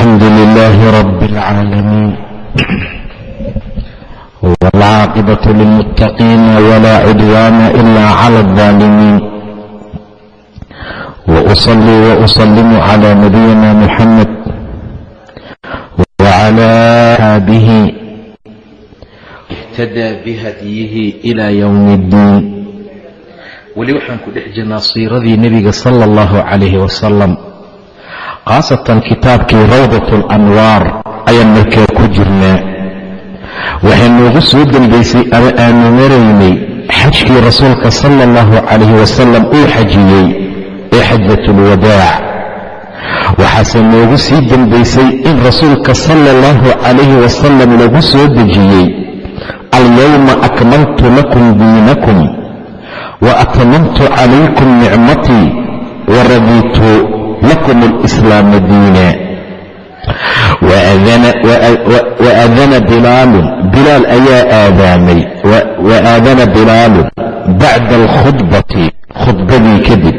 الحمد لله رب العالمين والعاقبة للمتقين ولا عدوان إلا على الظالمين وأصلي وأسلم على نبينا محمد وعلى آله اهتدى بهديه إلى يوم الدين weli waxaan ku dhex jirnaa siiradii nebiga sala allahu calayhi wasalam khaasatan kitaabkii rawdat alanwaar ayaan markaa ku jirnaa waxay noogu soo dembaysay ama aanu maraynay xajkii rasuulka sala allahu calayhi wasalam uu xajiyey ee xajatulwadaac waxaase noogu sii dembaysay in rasuulka sala allahu calayhi wasalam lagu soo dejiyey alyowma akmaltu lakum diinakum waatmamtu calaykum nicmatii waraditu lakum alislaama diina waadana bilaalun bilaal ayaa aadaamay waaadana bilaalun bacda alkhudbati khudbadii kadib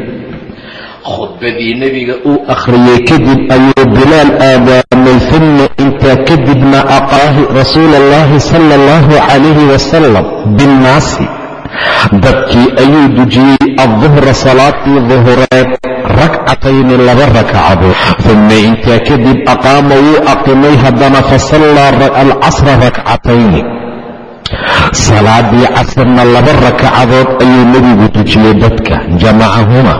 khudbadii nebiga uu akhriyey kadib ayuu bilaal aadaamay uma intaa kadibna aqaahi rasuula allahi sala allahu calayhi wasalam binnaasi dadkii ayuu dujiyey adduhra salaadii duhureed rakcatayni laba rakcadood uma intaa kadib aqaama wuu aqimay haddana fasallaa alcasra rakcatayni. Salaadii casrna laba rakcadood ayuu nebigu dujiyey dadka jamacahuma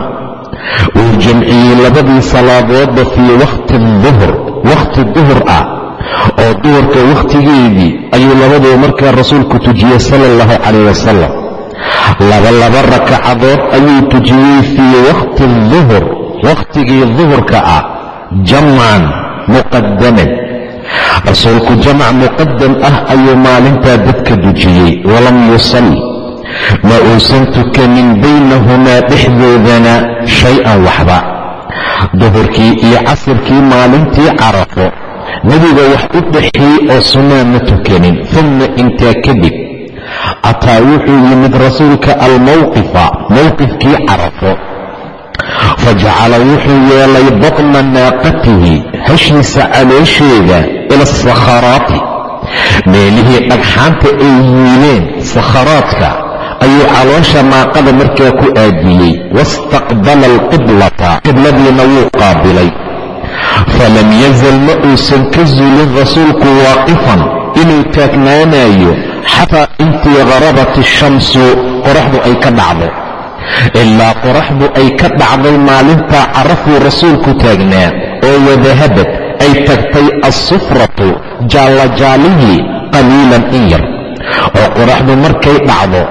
wuu jamciyey labadii salaadoodba fii wakhti duhr wakhti duhur ah. Oo duhurka wakhtigeedii ayuu labaduu markaa rasuulku tujiyey sala allahu calayh wasalam laba laba rakacadood ayuu tujiyey fii wakhti duhur wakhtigii duhurka ah jamcan muqadaman rasuulku jamac muqadam ah ayuu maalintaa dadka dujiyey walam yusal. Ma uusan tukanin baynahumaa dhexdoodana shay-an waxba. Duhurkii iyo casirkii maalintii carafo nebiga wax u dhexeeyey oo sunnaa ma tukanin uma intaa kadib ataa wuxuu yimid rasuulka almowqifa mowqifkii carafo. Fajacala wuxuu yeelay batna naaqatihi hashiisa caloosheeda ila asakharaati meelihii dhagxaanta ay yiileen sakharaadka ayuu caloosha naaqada markaa ku aadiyey wastaqbala alqiblata qibladiina wuu qaabilay. Falam yazal ma uusan ka zulin rasuulku waaqifan inuu taagnaanayo xataa intii harabat ashamsu qoraxdu ay ka dhacdo. Ilaa qoraxdu ay ka dhacday maalintaa carafuu rasuulku taagnaa oo wadahabad ay tagtay assufratu jaallajaalihii qaliilan in yar. Oo qoraxdu markay dhacdo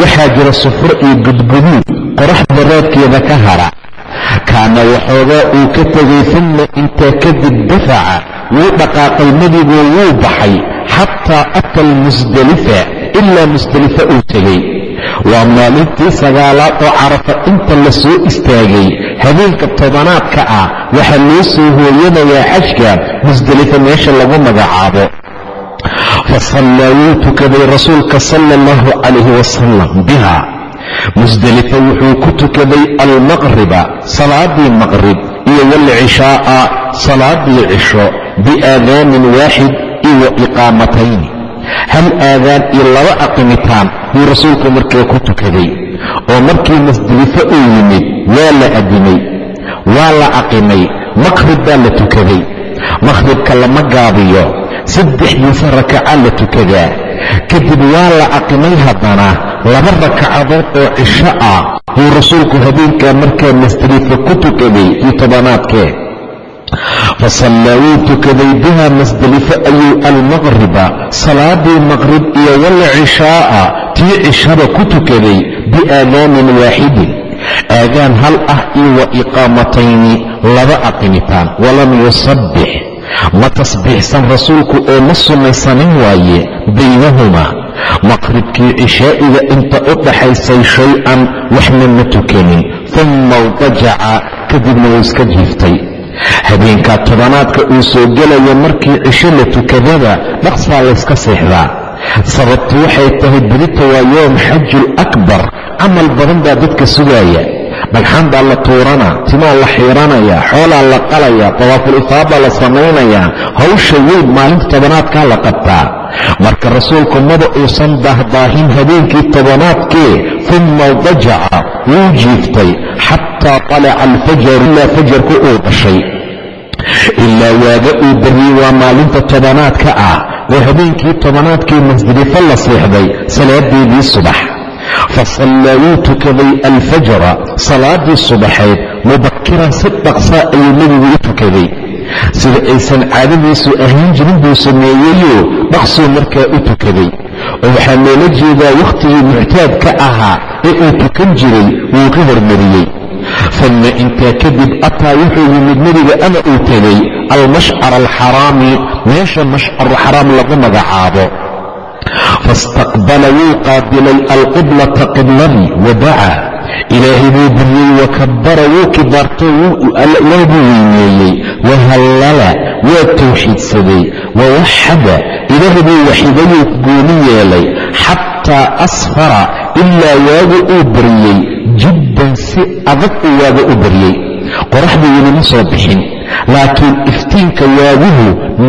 waxaa jira sufro iyo gudguduud qoraxda raadkeeda ka hara. Kaana waxoogaa uu ka tegay uma intaa kadib dafaca wuu dhaqaaqay nebigu wuu baxay xataa ata almusdelifa ilaa musdelifa uu tegey waa maalintii sagaalaad oo carafa inta la soo istaagay habeenka tobanaadka ah waxaa loo soo hooyanayaa xajka musdelifa meesha lagu magacaabo fasallaa wuu tukaday rasuulka sala allahu calayhi wasalam biha musdelifa wuxuu ku tukaday almaqriba salaadii maqrib iyo walcishaa'a salaadii cisho biaadaanin waaxid iyo iqaamatayni hal aadaan iyo laba aqimitaan buu rasuulku markaa ku tukaday oo markii musdelifo uu yimid waa la adimay waa la aqimay maqrib baa la tukaday. Maqhribka lama gaabiyo saddexdiisa rakaca la tukadaa. Kadib waa la aqimay haddana laba rakacadood oo cisho ah buu rasuulku habeenkaa markaa musdelifo ku tukaday iyo tobanaadkee fasallaa wuu tukaday biha masdelifo ayuu almaqriba salaadii maqrib iyo walcishaa'a tii cishaba ku tukaday biaadaanin waaxidin aadaan hal ah iyo wa iqaamatayni laba aqimitaan walam yusabbix ma tasbiixsan rasuulku oo ma sunnaysanin waaye baynahumaa? Maqribkii cishaa'iga inta u dhaxaysay shay-an waxna ma tukanin. Uma wdajaca kadibna wuu iska jiiftay habeenkaa tobanaadka uu soo gelaya markii cisho la tukadaba dhaqsaa layska seexdaa. Sababtu waxay tahay berita waa yoom xajul akbar camal badan baa dadka sugaaya. Dhagxaan baa la tuuranaa timaa la xiiranaya xoolaa la qalaya tawaaful ifaada la samaynayaa hawsha weyn maalinta tobanaadkaa la qabtaa. Marka rasuulku maba uusan daahdaahin habeenkii tobanaadkee uma dajaca wuu jiiftay xataa talaca alfajaru ilaa fajarku uu dhashay. Ilaa waaga uu bariyey waa maalinta tobanaadka ah oo habeenkii tobanaadkii masdilifo la seexday salaadeedii subax. Fasallaa wuu tukaday alfajra salaadii subaxayd mubakiran si dhaqsaa ayuu nebigu u tukaday. Sida aysan caadadiisu ahaan jirin buu sameeyeyo dhaqsuu markaa u tukaday oo waxaa loola jeedaa wakhtigii muctaadka ahaa ee uu tukan jiray wuu ka hormariyey. Uma intaa kadib ataa wuxuu yimid nebiga ama uu tegay almashcar alxaraami meesha mashcaruxaraam lagu magacaabo. Faistaqbala wuu qaabilay alqiblata qibladii wadacaa ilaahay buu baryey wakabara wuu kibaarto ilaah buu weyneeyey wahallala waa tawxiidsaday wawaxada ilaah buu waxidayuu gooni yeelay xataa asfara ilaa waaga uu baryey jiddan si adag uu waaga u baryey. Qoraxda weli ma soo bixin laakiin iftiinka waaguhu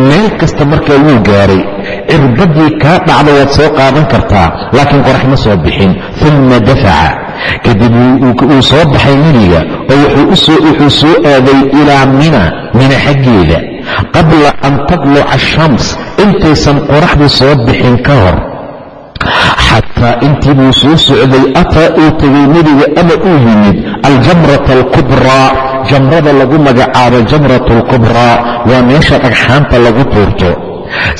meel kasta markaa wuu gaaray cirbadii kaa dhacda waad soo qaadan kartaa laakiin qorax ma soo bixin. Uma dafaca. Kadib uu soo baxay nebiga oo wuxuu soo aaday ilaa mina mina xaggeeda. Qabla an tadluca ashams intaysan qoraxdu soo bixin ka hor. Xataa intii buu soo socday ataa uu tegay nebiga ama uu yimid aljamrata alkubraa jamrada lagu magacaabo jamrat alkubraa waa meesha dhagxaanta lagu tuurto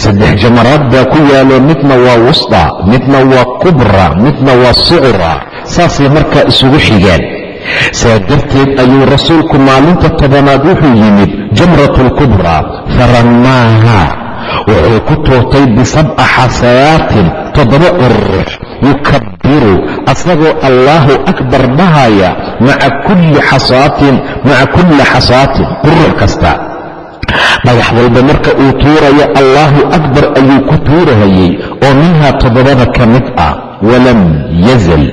saddex jamaraad baa ku yaalo midna waa wusda midna waa kubra midna waa sucra saasay markaa isugu xigaan. Saa darteed ayuu rasuulku maalinta tobanaad wuxuu yimid jamrat alkubraa faramaaha wuxuu ku tuurtay bisabca xasayaatin toddoba urux yukabbiru asagoo allaahu akbar dhahaya maca kulli xasaatin maca kulli xasaatin qurux kasta. Dhagax walba marka uu tuurayo allaahu akbar ayuu ku tuurahayey oo minhaa toddobada ka mid ah walam yazal.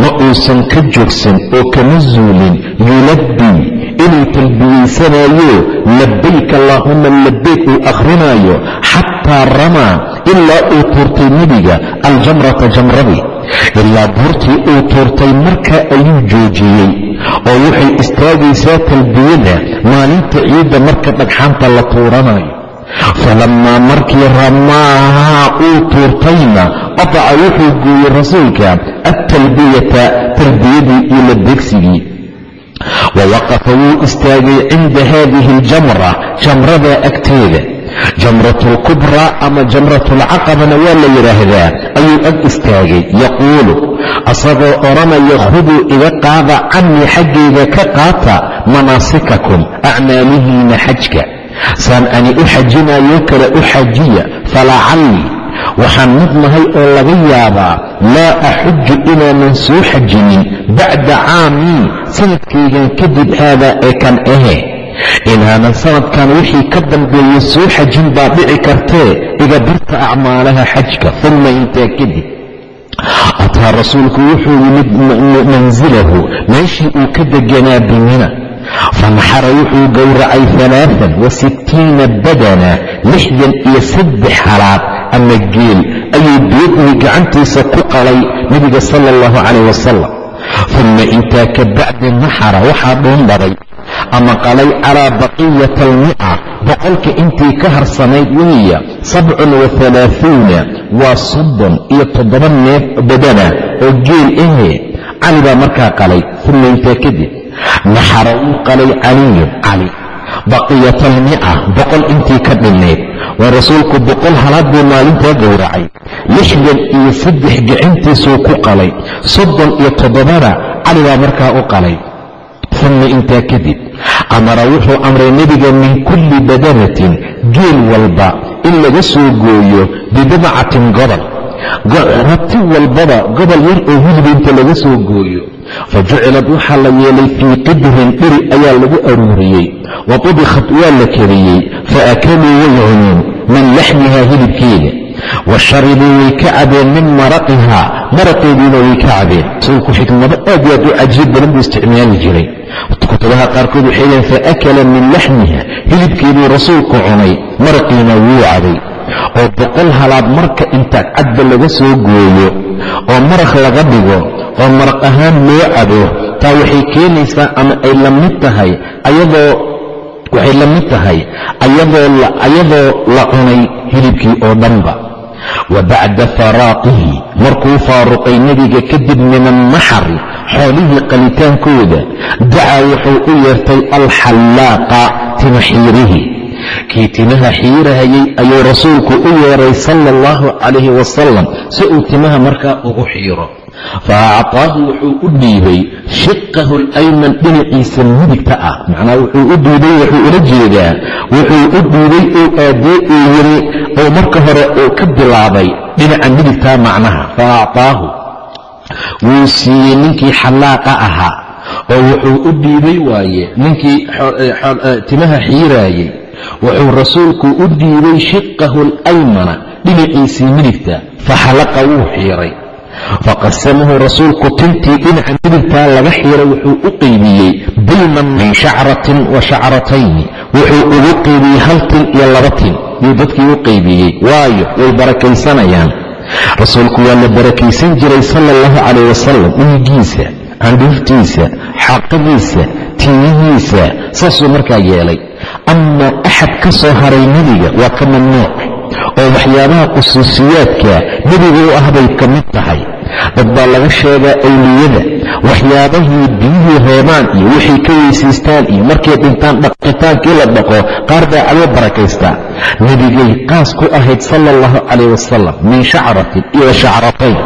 Ma uusan ka joogsan oo kama zuulin yulabbii inuu talbiyeysanayo labayk allaahuma labayk uu akhrinayo xataa ramaa ilaa uu tuurtay nebiga aljamrata jamradii ilaa buurtii uu tuurtay markaa ayuu joojiyey oo waxay istaagaysaa talbiyada maalinta ciidda marka dhagxaanta la tuuranayo. Falammaa markii ramaahaa uu tuurtayna qataca wuxuu gooyey rasuulka altalbiyata talbiyadii iyo labeegsigii wawaqafa wuu istaagay cinda haadihi aljamra jamradaa agteeda jamrat alkubraa ama jamrat alcaqabana waa la yidhaahdaa ayuu ag istaagay yaquulu. Asagoo odhanaya khuduu iga qaada cannii xaggayga ka qaata manaasikakum acmaalihiina xajka. Saan ani u xajinayo kale u xajiya falacallii waxaan midnahay oo laga yaabaa laa axuju inaanan soo xajinin bacda caamii sanadkaygan kadib haadaa ee kan ahe inaanan sanadkan wixii ka dambeeya soo xajin baa dhici kartee iga barta acmaalaha xajka uma intaa kadib ataa rasuulku wuxuu yimid mansilahu meeshii uu ka deganaa bimina fanaxara wuxuu gowracay alaaan wa sittiina badana lixdan iyo saddex halaad ama geel ayuu biyadihi gacantiisa ku qalay nebiga sala allahu calayh wasalam uma intaa ka naxara waxaa dhuundhaday ama qalay calaa baqiyata almica boqolka intii ka harsanayd weeya sabcun wa halaaثuuna waa soddon iyo toddoba neef badana oo geel ahe cali baa markaa qalay uma intaa kadib. Naxara wuu qalay caliyun cali. Baqiyat almica boqol intii ka dhinnayd waa rasuulku boqol halaad buu maalintaa gowracay lixdan iyo saddex gacintiisuu ku qalay soddon iyo toddobada cali baa markaa u qalay uma intaa kadib. Amara wuxuu amray nebiga min kulli badanatin geel walba in laga soo gooyo bibidcatin gobol. Rati walbaba gobol yar oo hilib inta laga soo gooyo. Fa jucilad waxaa la yeelay fii qidrin dheri ayaa lagu aruuriyey. Wa tubikhat waa la kariyey. Fa akaluu way cuneen min laxmihaa hilibkeeda wa sharibuu way ka cabeen min maraqihaa maraqeediina way ka cabeen rasuulku xikmado aad aad u cajiib badan buu isticmaali jiray kutubaha qaarkood waxay leeyiin fa akala min laxmiha hilibkeeduu rasuulku cunay maraqiina wuu cabay oo boqol halaad marka inta cadba laga soo gooyo oo maraq laga dhigo oo maraq ahaan loo cabo taa waxay keenaysaa ama ay la mid tahay ayadoo waxay la tahay ayadoo la cunay hilibkii oo dhanba wa bacda faraaqihi markuu faaruqay nebiga kadib min annaxari xoolihii qalitaankooda dacaa wuxuu u yeertay alxallaaqa timaxiirihi kii timaha xiirahayay ayuu rasuulku u yeeray sala allahu calayhi wasalam si uu timaha markaa ugu xiiro. Fa actaahu wuxuu u dhiibay shiqahu alayman dhinaciisa midigta ah. Macnaa wuxuu u dhiibay wuxuu ula jeedaa wuxuu u dhiibay uu aadee uu yiri oo marka hore uu ka bilaabay dhinaca midigtaa macnaha. Fa actaahu wuu siiyey ninkii xallaaqa ahaa oo wuxuu u dhiibay waaye ninkii timaha xiiraayey. Wuxuu rasuulku u dhiibay shiqahu alaymana dhinaciisii midigta. Fa xalaqa wuu xiiray faqasamahu rasuulku tintii dhinaca midigtaa laga xiiray wuxuu u qeybiyey bayna min shacratin wa shacratayni wuxuu ugu qeybiyey hal tin iyo laba tin. Yuu dadkii u qeybiyey waayo way barakaysanayaan rasuulku waa la barakaysan jiray sala allahu calayh wasalam dhiigiisa candhuuftiisa xaqadiisa timihiisa saasuu markaa yeelay. Amaa axad ka soo haray nebiga waa ka mamnuuc oo waxyaabaha khusuusiyaadka nebiga u ah bay ka mid tahay. Dad baa laga sheegaa awliyada waxyaabahii biyuhii reebaan iyo waxay ka weysaystaan iyo markay dhintaan dhaqitaankii la dhaqo qaar baa cabo barakaystaa nebigay qaas ku ahayd sala allahu calayh wasalam min shacratin iyo shacratayn.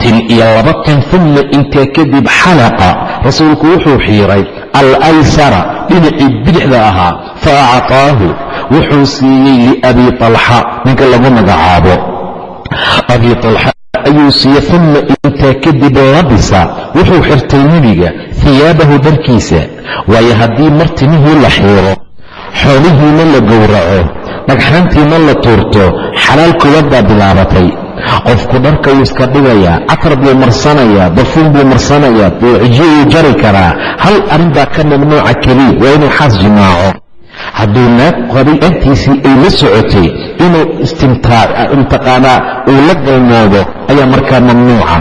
Tin iyo laba tin uma intaa kadib xalaqa rasuulku wuxuu xiiray alaysara dhinacii bidixda ahaa fa actaahu wuxuu siiyey liabi talxa ninka lagu magacaabo. Abi talxa ayuu siiyey uma intaa kadib labisa wuxuu xirtay nebiga hiyaabahu dharkiisa waayo haddii mar timihii la xiiro xoolihiina la gowraco dhagxaantiina la tuurto xalaal kuwad baa bilaabatay qofku dharka wuu iska dhigayaa catar buu marsanayaa dafuun buu marsanayaa wuu jari karaa. Hal arrin baa ka mamnuuca keliya waa inuu xaas jimaaco hadduu naag qabay agtiisii ay la socotay inuu istimtaqaanaa uu la galmoodo ayaa markaa mamnuuca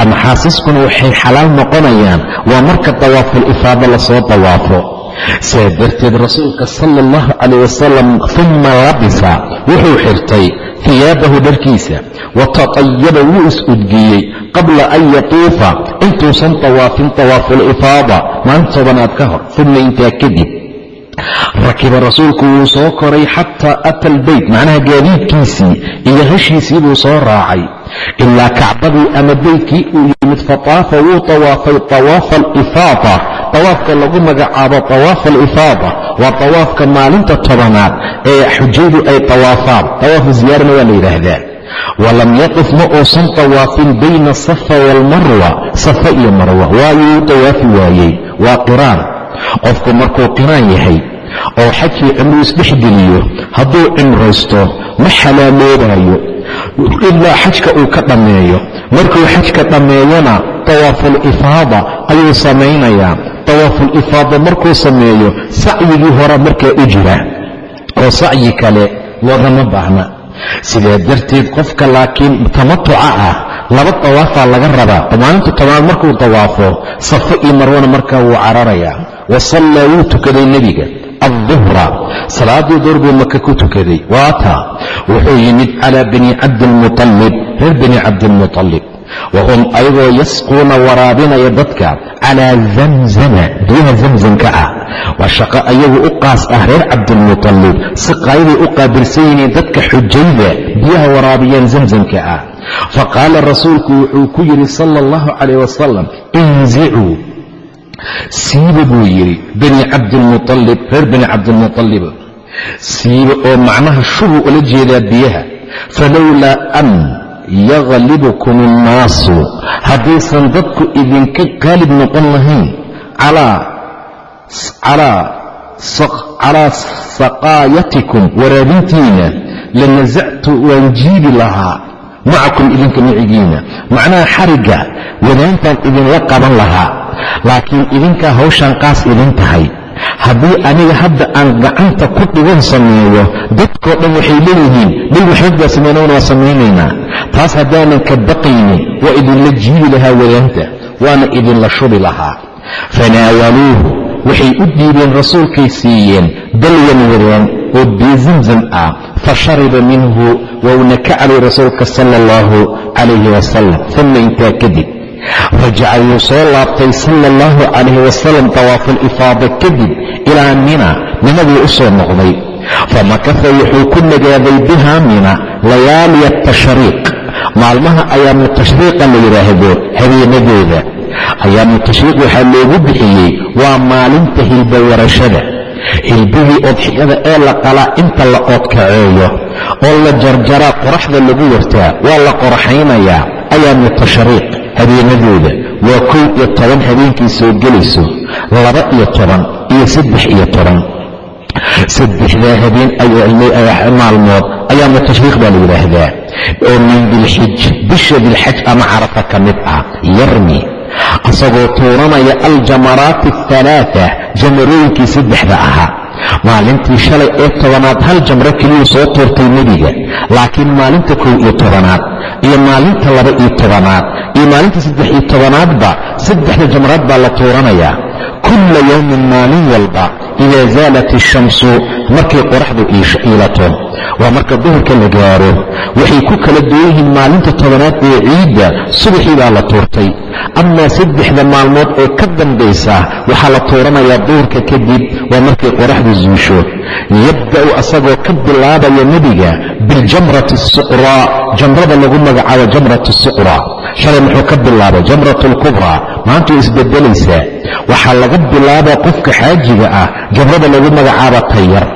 ama xaasiskuna waxay xalaal noqonayaan waa marka dawaaful ifaado la soo dawaafo. Saa darteed rasuulka sala allahu calayh wasalam uma labisa wuxuu xirtay hiyaabahu dharkiisa wa tatayaba wuu is-udgiyey qabla an yatuufa intuusan tawaafin tawaaful ifaada maalin tobanaad ka hor uma intaa kadib rakiba rasuulku wuu soo koray xataa ata albeyt macnaha gaadiidkiisii iyo hashiisii buu soo raacay. Ilaa kacbadii ama beytkii uu yimid fataafa wuu tawaafay tawaafa alifaada tawaafka lagu magacaabo tawaafa alifaada waa tawaafka maalinta tobanaad ee xujaydu ay tawaafaan. Tawaafu ziyaarana waa la yidhaahdaa. Walam yaqif ma uusan tawaafin bayna asafa waalmarwa safa iyo marwa. Waayuu tawaafi waayey. Waa qiraan qofku markuu qiraan yahay oo xajkii cimruu isdhexgeliyo hadduu cimraysto ma xalaaloobaayo ilaa xajka uu ka dhammeeyo markuu xajka dhammeeyona tawaaful ifaada ayuu samaynayaa. Tawaaful ifaada markuu sameeyo sacyigii hore markaa u jira. Oo sacyi kale loogama baahna. Sidaa darteed qofka laakiin tamatuca ah laba tawaafaa laga rabaa. Maalinta tobnaad markuu tawaafo safo iyo marwana markaa wuu cararayaa wa wuu tukaday nebiga alduhra salaadii duhr buu maka ku tukaday. Waata wuxuu yimid calaa bani cabdiilmuطalib reer bani cabdiilmuطalib wahum ayagoo yasquuna waraabinaya dadka calaa zamzama biyaha zamzamka ah. Waa shaqo ayagu u qaas ah reer cabdilmutalib si qaayaday u qaabilsan yihiin dadka xujayda biyaha waraabiyaan zamzamka ah faqaala rasuulku wuxuu ku yidhi sala allahu calayh wasalam inzicuu siiba buu yidhi bani cabdilmualib reer bani cabdilmualib siiba oo macnaha shubu ula jeedaa biyaha. Falowlaa an yaglibukum annaasu. Haddaysan dadku idinka qaalib noqon lahayn calaa saqaayatikum waraabintiina lanasactu waan jiidi lahaa macakum idinka micigiina macnaha xarigga wadaantaan idinla qaban lahaa laakiin idinkaa hawshaan qaas idin tahay haddii aniga hadda aan gacanta ku dhigan sameeyo dadkoo dhan waxay leeyihiin bil maxamed baa sameynana waa samaynaynaa taas haddaanan ka baqaynin waa idinla jiidi lahaa wadaanta waana idinla shubi lahaa fanaawaluuhu waxay u dhiibeen rasuulkay siiyeen dalyan wadaan oo biyo zamzam ah fa shariba minhu wauna ka calay rasuulka sala allahu calayhi wasalam uma intaa kadib rajaca wuu soo laabtay sala allahu calayhi wasalam tawaafulifaada kadib ilaa mina. Minaduu u soo noqday. Famakafa wuxuu ku nagaaday bihaa mina layaaliya tashriiq maalmaha ayaamu tashriiqa la yidhaahdo habeenadooda. Ayaamu tashriiq waxaa loogu bixiyey waa maalinta hilba hilbihii odxiyada ee la qalaa inta la oodkaceeyo oo la jarjaraa qoraxda lagu wartaa waa la qoraxaynayaa ayaamu tashriiq habeenadooda waa kow iyo toban habeenkii soo gelayso laba iyo toban iyo saddex iyo toban. Saddexdaa habeen maalmood ayaamu tashriiq baa la yidhaahdaa. Oo min dilxij bisha dilxaj ama carafa ka mid ah yarmi asagoo tuuranaya aljamaraati aalaaa jamarooyinkii saddexda ahaa maalintii shalay ee tobanaad hal jamro keliyuu soo tuurtay nebiga laakiin maalinta kow iyo tobanaad iyo maalinta laba iyo tobanaad iyo maalinta saddex iyo tobanaadba saddexda jamraad baa la tuuranayaa. Kulla yowmin maalin walba idaa zaalat ishamsu markay qoraxdu iilato waa marka duhurka la gaaro waxay ku kala duwan yihiin maalinta tobanaad ee ciidda subaxii baa la tuurtay amaa saddexda maalmood ee ka dambaysa waxaa la tuuranayaa duhurka kadib waa markay qoraxdu zuusho yabda'u asagoo ka bilaabaya nebiga biljamrati asuqraa jamrada lagu magacaabo jamrat suqraa shalay muxuu ka bilaabay jamrat alkubraa maanta way isbedelaysaa waxaa laga bilaabaa qofka xaajiga ah jamrada lagu magacaabo tayar.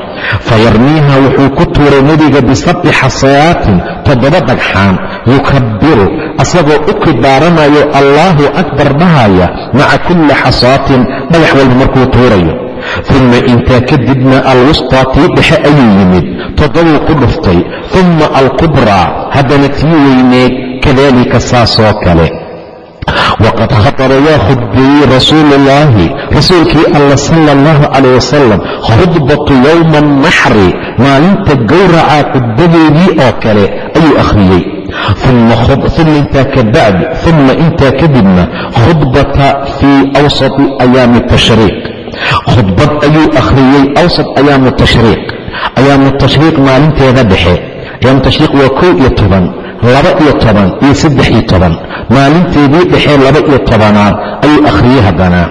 Fayarmiiha wuxuu ku tuuray nebiga bisabci xasayaatin toddoba dhagxaan. Yukabbiru asagoo u kibaaranayo allaahu akbar dhahaya maca kulli xasaatin. Dhagax walba markuu tuurayo. Uma intaa kadibna alwustaa tii dhexe ayuu yimid. Toddobuu ku dhuftay. Uma alkubraa haddana tii weyneed. Kadalika saasoo kale waqad khataba waa khudbeeyey rasuulu ullaahi rasuulkii alla sala allahu calayh wasalam khudbatu yowma annaxri maalinta gowraca khudbadeedii oo kale ayuu akhriyey uma intaa kabacdi uma intaa kadibna khudbata fii awsati ayaami tashriiq khudbad ayuu akhriyey awsat ayaamu tashriiq ayaamu tashriiq maalinteeda dhexe ayaamu tashriiq waa kow iyo toban laba iyo toban iyo saddex iyo toban. Maalinteedii dhexee laba iyo tobanaad ayuu akhriyey haddana.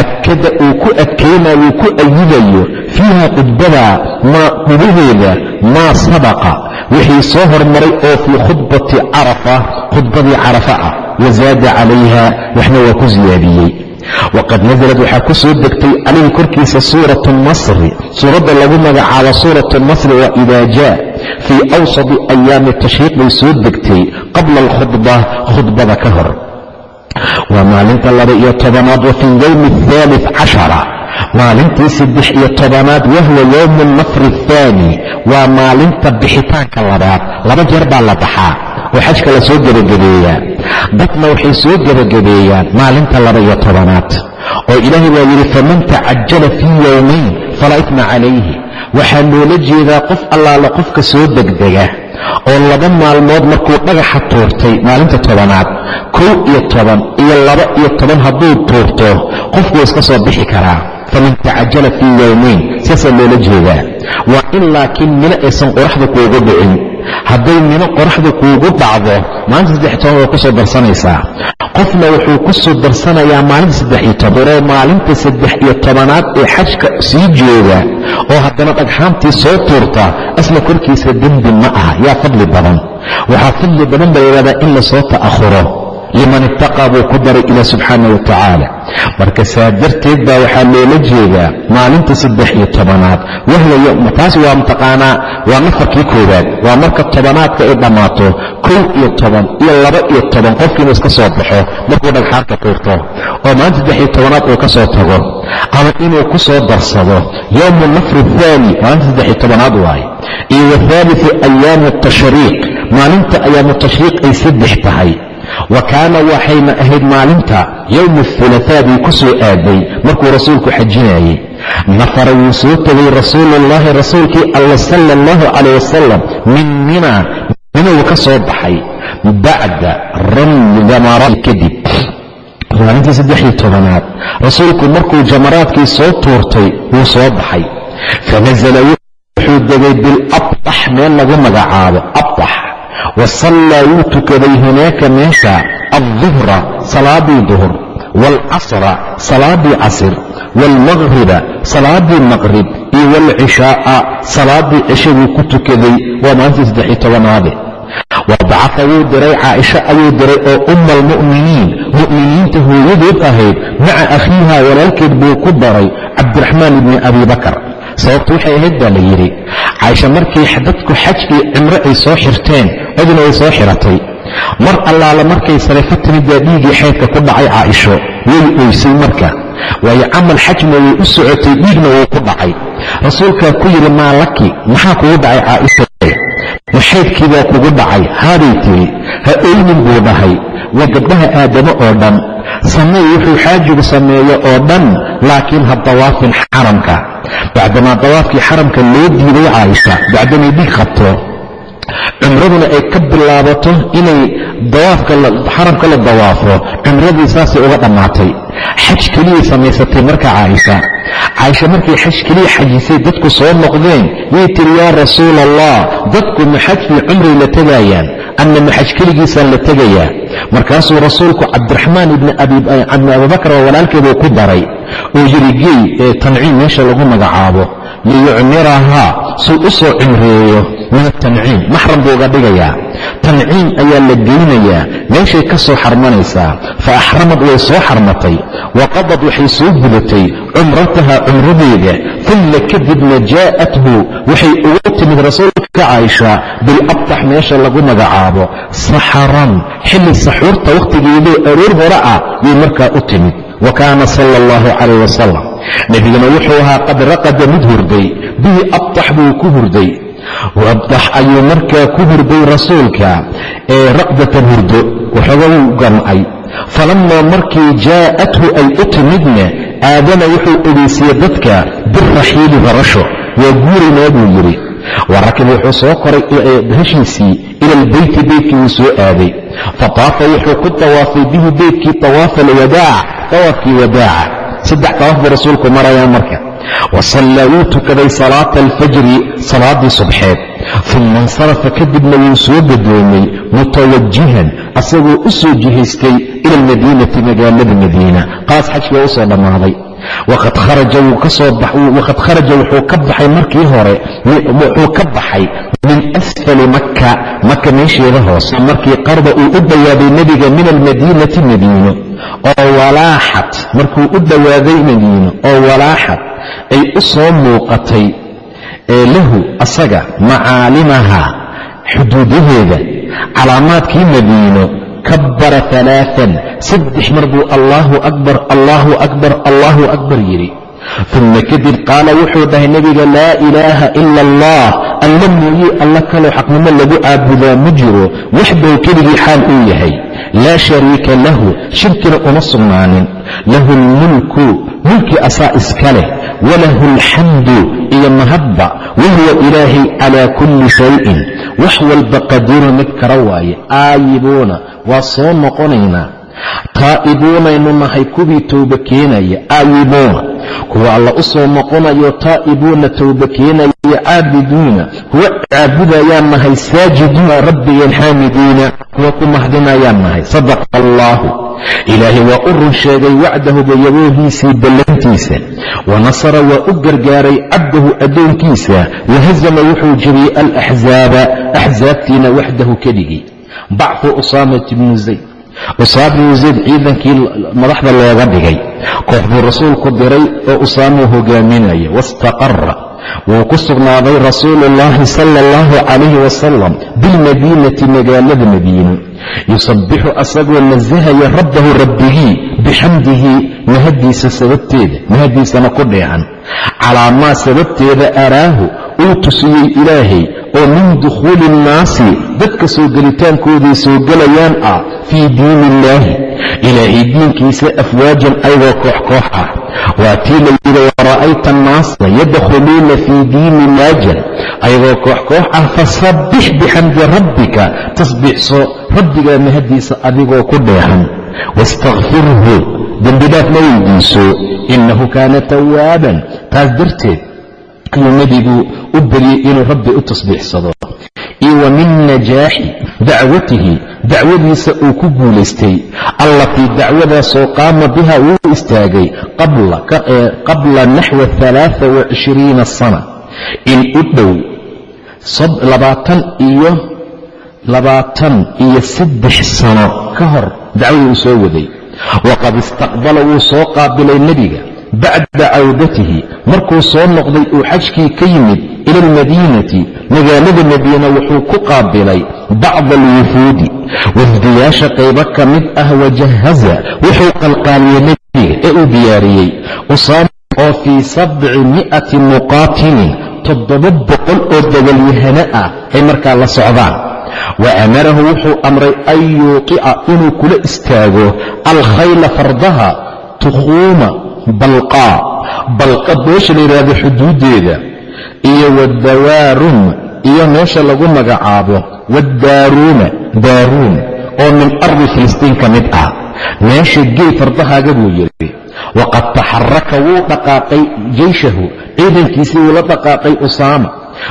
Adkada uu ku adkaynayo ku ayidayo fiiha khudbada maa gudaheeda maa sabaqa wixii soo hormaray oo fii khudbati carafa khudbadii carafa ah wazaada calayha waxna waa ku siyaadiyey waqad nasalad waxaa ku soo degtay calayhi korkiisa suuratu nasri. Suuradda lagu magacaabo suuratu nasri waa idaa jaa fii awsadi ayaami tashriiq bay soo degtay qabla alkhudba khudbada ka hor waa maalinta laba iyo tobanaad wa fi yowmi athaalif cashara maalintii saddex iyo tobanaad wahwa yowmu alnafri athaani waa maalinta bixitaanka labaad laba jeer baa la baxaa oo xajka la soo gebagabeeyaa dadna waxay soo gebagabeeyaan maalinta laba iyo tobanaad oo ilaahay baa yidhi faman tacajala fii yowmayn falaa ifma calayhi. Waxaa loola jeedaa qof allaale qofka soo degdega oo laba maalmood markuu dhagaxa tuurtay maalinta tobanaad kow iyo toban iyo laba iyo toban hadduu tuurto qofku iska soo bixi karaa. Faman tacajala fii yowmayn saasaa loola jeedaa. Waa in laakiin mino aysan qoraxda kuugu dhicin hadday mino qoraxda kuugu dhacdo maalinta saddex toban waa ku darsanaysaa. Qofna wuxuu ku darsanayaa maalinta saddex iyo tobanoo maalinta saddex iyo tobanaad ee xajka sii jooga oo haddana dhagxaantii soo tuurta asla korkiisa dembi ma aha. Yaa fadli badan. Waxaa fadli badan baa yidhahdaa in la soo ta'ahuro liman ittaqaa buu ku daray ilah subxaana wa tacaala. Marka saa darteed baa waxaa loola jeedaa maalinta saddex iyo tobanaad. Wahwa taas waa mataqaanaa waa nafarkii koowaad. Waa marka tobanaadka ay dhammaato kow iyo toban iyo laba iyo toban qofkiinu iska soo baxo. Markuu dhagxaarka tuurto oo maalinta saddex iyo tobanaad uu ka soo tago ama inuu ku soo darsado. Yowmu nafri thaani maalinta saddex iyo tobanaad waaye. Iyo wathaaliثu ayaamu tashriiq maalinta ayaamu tashriiq ay saddex tahay wa kaana waxayna ahayd maalinta yowmu athulataa bay ku aaday markuu rasuulku xajinayey nafara wuu soo tegay rasuuluullaahi rasuulkii alla sala allahu calayh wasalam min mina minuu ka soo baxay. Bacda ramyi jamaraat kadib maalintii saddex iyo tobanaad rasuulku markuu jamaraadkii soo tuurtay wuu soo baxay. Fanasala wuxuu degay bilabtax meel lagu magacaabo wa sallaa wuu tukaday hunaaka meesha alduhra salaadii duhur waalcasra salaadii casir waalmaqhriba salaadii maqrib iyo waalcishaa'a salaadii cisho buu ku tukaday waa maalintii saddex iyo tobanaade wabacaa wuu diray caaisha ayuu diray oo umma almu'miniin mu'miniinta hooyadeed ahayd maca akhiiha walaalkeed buu ku daray cabdiraxmaan ibni abi bakar sababtu waxay ahayd baa la yidhi caaisha markay dadku xaj iyo cimro ay soo xirteen ciduna way soo xiratay. Mar allaala markay sarefo timid baa dhiiggii xaydka ku dhacay caaisho way oysay marka. Waayo camal xajna way u socotay dhiigna wuu ku dhacay. Rasuulkaa ku yidhi maa laki maxaa kugu dhacay caaisha maxaydkiibaa kugu dhacay haaday tiri ha oynin buu dhahay. Waa gabdhaha aadamo oo dhan sameey wuxuu xaajigu sameeyo oo dhan laakiin ha dawaafin xaramka. Bacdamaa dawaafkii xaramka loo diiday caaisha bacdamay dhiig qabto cumraduna ay ka bilaabato inay xaramka la dawaafo cumradii saasay uga dhammaatay. Xaj keliyay samaysatay marka caaisha caaisha markay xaj keliya xajisay dadku soo noqdeen yay tiri yaa rasuul allah dadku ma xajkii cumray la tegayaan ama ma xaj keligiisaan la tegayaa markaasuu rasuulku cabdiraxmaan ibni abibakar oo walaalkeeduu ku daray oo yidhi gey tanciim meesha lagu magacaabo liyucmirahaa suu u soo cimreeyo min atanciim maxram buu uga dhigayaa. Tanciim ayaa la gelinayaa. Meeshay ka soo xarmanaysaa. Fa axramad way soo xarmatay. Waqadad waxay soo gudatay cumrataha cumradeeda. Uma kadibna jaa'athu waxay ugu timid rasuulka caaisha bilabtax meesha lagu magacaabo. Saxaran xilli saxuurta wakhtigeedoo aroor hore ah yay markaa u timid. Wa kaana sala allahu calayh wasalam nebiguna wuxuu ahaa qad raqada mid hurday bihi abtax buu ku hurday. Abtax ayuu markaa ku hurday rasuulka ee raqdatan hurdo waxooga wuu gamcay falammaa markii jaa'athu ay u timidna aadana wuxuu ogeysiiyey dadka biraxiili barasho waa guuraynaa buu yidhi. Warakib wuxuu soo koray heshiisii ila albeyti beytkii wuu soo aaday. Fataafa wuxuu ku tawaafay bihi beytkii tawaafa alwadaac tawaafkii wadaaca saddex tawaaf rasuulku marayaa marka. Wasallaa wuu tukaday salaata alfajri salaadii subxeed. Uma insarafa kadibna wuu soo gadoomay mutawajihan asagoo u soo jihaystay ila almadiinati magaalada madiina. Qaas xajkiga u soo dhammaaday waqad kharaja wuxuu ka baxay markii hore wuxuu ka baxay min asfali makka maka meesheeda hoose markii qarba uu u dhowaaday nebiga min almadiinati madiino oo walaaxad markuu u dhowaaday madiino oo walaaxad ay u soo muuqatay ee lahu asaga macaalimaha xuduudaheeda calaamaadkii madiino kabbara alaaan saddex mar buu allaahu akbar allaahu akbar allaahu akbar yidhi. Uma kadib qaala wuxuu dhahay nebiga laa ilaaha ila allah alla mooye alla kaloo xaqnimo lagu caabudaa ma jiro. Waxdow keligii xaal uu yahay. Laa shariika lahu shirkina uma sugnaanin. Lahu lmulku mulki asaa iska leh. Walahu alxamdu iyo mahadba wahuwa ilaahay calaa kulli shayin wax walba qadiru mid kara waaye aayibuuna waa soo noqonaynaa taa'ibuunaynu nahay kuwii towba keenaya aayibuuna kuwa alla u soo noqonayo taa'ibuuna towba keenaya caabiduuna kuwa caabudayaan nahay saajiduuna rabbigeen xaamidiina. Kuwa ku mahdinayaan nahay. Sadaqa allaahu ilaahay waa u run sheegay wacdahu bayaboohiisii ballantiisa. Wa nasara waa u gargaaray cabdahu addoonkiisa. Wahazama wuxuu jebiyey alaxzaaba axsaabtiina waxdahu keligii. Bacfu usaamat bnu zayd. Usaama bnu zayd ciidankii madaxda looga dhigay. Koox buu rasuulku diray oo usaamuu hogaaminaya wastaqara wuu ku sugnaaday rasuulu ullaahi sala allahu calayhi wasalam bilmadiinati magaalada madiino yusabbixu asagoo nasahaya rabbahu rabbigii bixamdihi mahaddiisa sababteeda mahaddiisana ku dheehan calaa maa sababteeda araahu uu tusiyey ilaahay oo min dukhuuli innaasi dadka soo gelitaankooday soo gelayaan ah fii diini illaahi ilaahay diinkiisa afwaajan ayagoo koox koox ah waa tii la yidhi wara'ayta annaasa yadkhuluuna fii diini illaajan ayagoo koox koox ah fasabbix bixamdi rabbika. Tasbiixso rabbigaa mahaddiisa adigoo ku dheehan. Waistakfirhu dembidhaafna weydiiso. Innahu kaana tawaaban taas darteed ayuu nebigu u beriyey inuu rabbi u tasbiixsado. Iyo wa min najaaxi dacwatihi dacwadiisa uu ku guulaystay. Allatii dacwadaasoo qaama biha wuu istaagay qabla naxwa alaaa wacishriina sana. In u dhow labaatan iyo labaatan iyo saddex sano ka hor dacwadii uu soo waday. Waqad istaqbala wuu soo qaabilay nebiga bacda cawdatihi markuu soo noqday uu xajkii ka yimid ila almadiinati magaalada madiina wuxuu ku qaabilay bacda alwufuudi. Wafdiyaasha qaybo ka mid ah wajahaza wuxuu qalqaaliyey nebiga ee uu diyaariyey. Usaama oo fii sabci mi'ati muqaatilin toddoba boqol oo dabalyahano ah ay markaa la socdaan. Wa amarahu wuxuu amray an yuuqica inuu kula istaago alkhayla fardaha tukhuuma balqa. Meesha la yidhaahdo xuduuddeeda iyo wadawaarum iyo meesha lagu magacaabo waddaaruuna daaruun oo min ardi filistiin ka mid ah. Meesha gey fardahaaga buu yidhi waqad taxaraka wuu dhaqaaqay jeyshahu ciidankiisii wuu la dhaqaaqay usaama.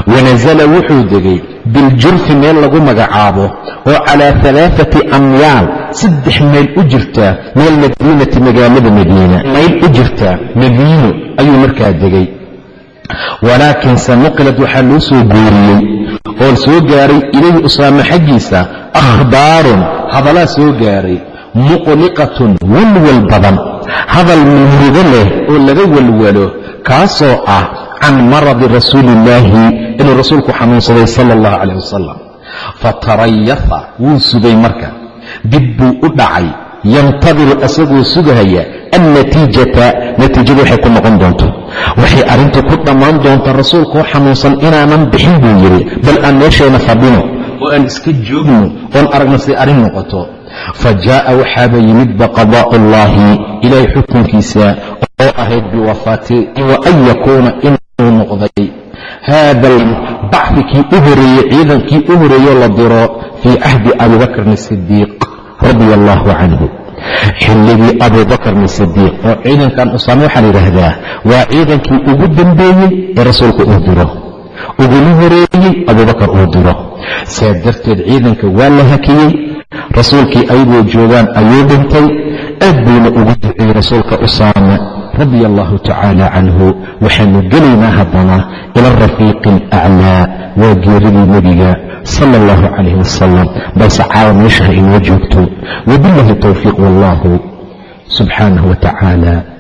Wanasala wuxuu degay biljurfi meel lagu magacaabo oo calaa alaaati amyaal saddex mayl u jirtaa min almadiinati magaalada madiina mayl u jirtaa madiino ayuu markaa degay walaakinse nuqilad waxaa loo soo guuriyey oo soo gaaray ilayhi usaame xaggiisa akhbaarun hadalaa soo gaaray muqliqatun walwal badan hadal murugo leh oo laga walwalo kaasoo ah can maradi rasuuli illaahi inuu rasuulku xanuunsaday sala allahu calayh wasalam fatarayafa wuu sugay marka dib buu u dhacay yantadiru asagoo sugahaya annatiijata natiijadu waxay ku noqon doonto waxay arrintu ku dhammaan doontaa rasuulkoo xanuunsan inaanan bixin buu yidhi bal aan meeshayna fadhino oo aan iska joogno oon aragno say arrin noqoto fa jaa'a waxaaba yimidba qadaa'u ullaahi ilaahay xukunkiisa oo ahayd biwafaati wa an yakuuna inuu noqday. Haada bacfikii u horeeyey ciidankii u horeeyo la diro fii cahdi abibakrin sidiiq radia allaahu canhu xilligii abubakrin sidiiq oo ciidankan usaame waxaa la yidhaahdaa waa ciidankii ugu dambeeyey ee rasuulku uu diro. Uguna horeeyey abubakar uu diro. Saa darteed ciidanka waa la hakiyey. Rasuulkii ayagoo joogaan ayuu dhintay. Aad buuna ugu duceeyey rasuulka usaame radia allahu tacaala canhu waxaanu gelaynaa haddana ila arafiiqi alaclaa waa geeridii nebiga sala allahu calayh wasalam balse caawa meeshaha inoo joogto. Wabillahi towfiiq wallahu subxaanahu wa